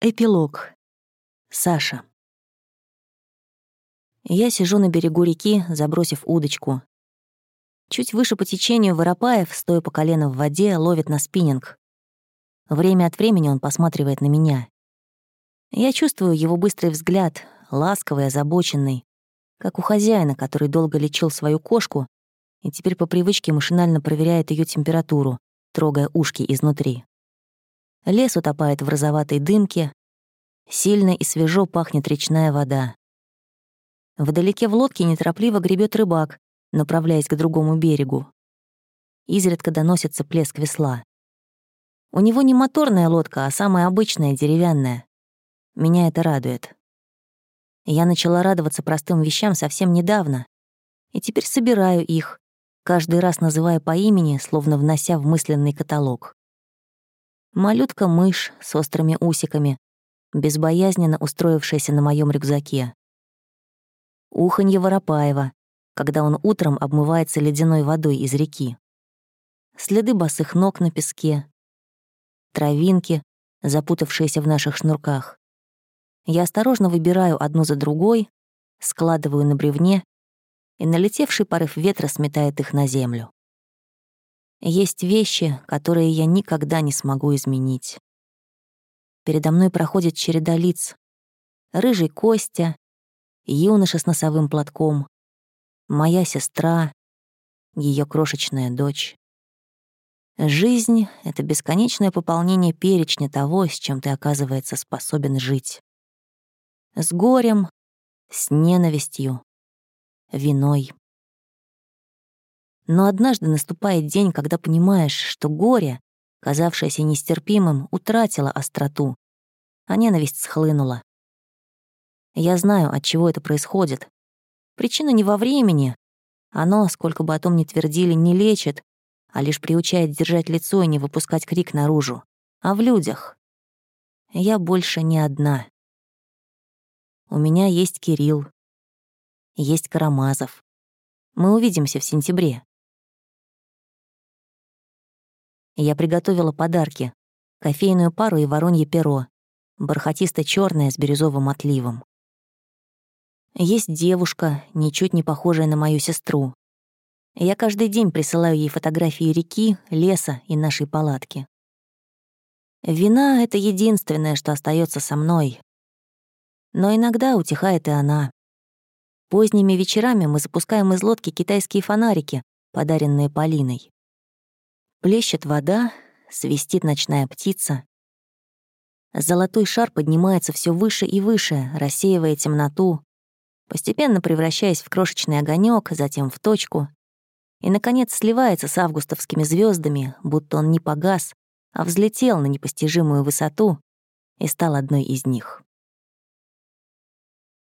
Эпилог. Саша. Я сижу на берегу реки, забросив удочку. Чуть выше по течению Воропаев, стоя по колено в воде, ловит на спиннинг. Время от времени он посматривает на меня. Я чувствую его быстрый взгляд, ласковый, озабоченный, как у хозяина, который долго лечил свою кошку и теперь по привычке машинально проверяет ее температуру, трогая ушки изнутри. Лес утопает в розоватой дымке, сильно и свежо пахнет речная вода. Вдалеке в лодке неторопливо гребет рыбак, направляясь к другому берегу. Изредка доносится плеск весла. У него не моторная лодка, а самая обычная, деревянная. Меня это радует. Я начала радоваться простым вещам совсем недавно, и теперь собираю их, каждый раз называя по имени, словно внося в мысленный каталог. Малютка-мышь с острыми усиками, безбоязненно устроившаяся на моем рюкзаке. Уханье Воропаева, когда он утром обмывается ледяной водой из реки. Следы босых ног на песке. Травинки, запутавшиеся в наших шнурках. Я осторожно выбираю одну за другой, складываю на бревне, и налетевший порыв ветра сметает их на землю. Есть вещи, которые я никогда не смогу изменить. Передо мной проходит череда лиц. Рыжий Костя, юноша с носовым платком, моя сестра, ее крошечная дочь. Жизнь — это бесконечное пополнение перечня того, с чем ты, оказывается, способен жить. С горем, с ненавистью, виной. Но однажды наступает день, когда понимаешь, что горе, казавшееся нестерпимым, утратило остроту, а ненависть схлынула. Я знаю, от чего это происходит. Причина не во времени. Оно, сколько бы о том ни твердили, не лечит, а лишь приучает держать лицо и не выпускать крик наружу. А в людях. Я больше не одна. У меня есть Кирилл. Есть Карамазов. Мы увидимся в сентябре. Я приготовила подарки. Кофейную пару и воронье перо. бархатисто черное с бирюзовым отливом. Есть девушка, ничуть не похожая на мою сестру. Я каждый день присылаю ей фотографии реки, леса и нашей палатки. Вина — это единственное, что остается со мной. Но иногда утихает и она. Поздними вечерами мы запускаем из лодки китайские фонарики, подаренные Полиной. Плещет вода, свистит ночная птица. Золотой шар поднимается все выше и выше, рассеивая темноту, постепенно превращаясь в крошечный огонек, затем в точку, и, наконец, сливается с августовскими звездами, будто он не погас, а взлетел на непостижимую высоту и стал одной из них.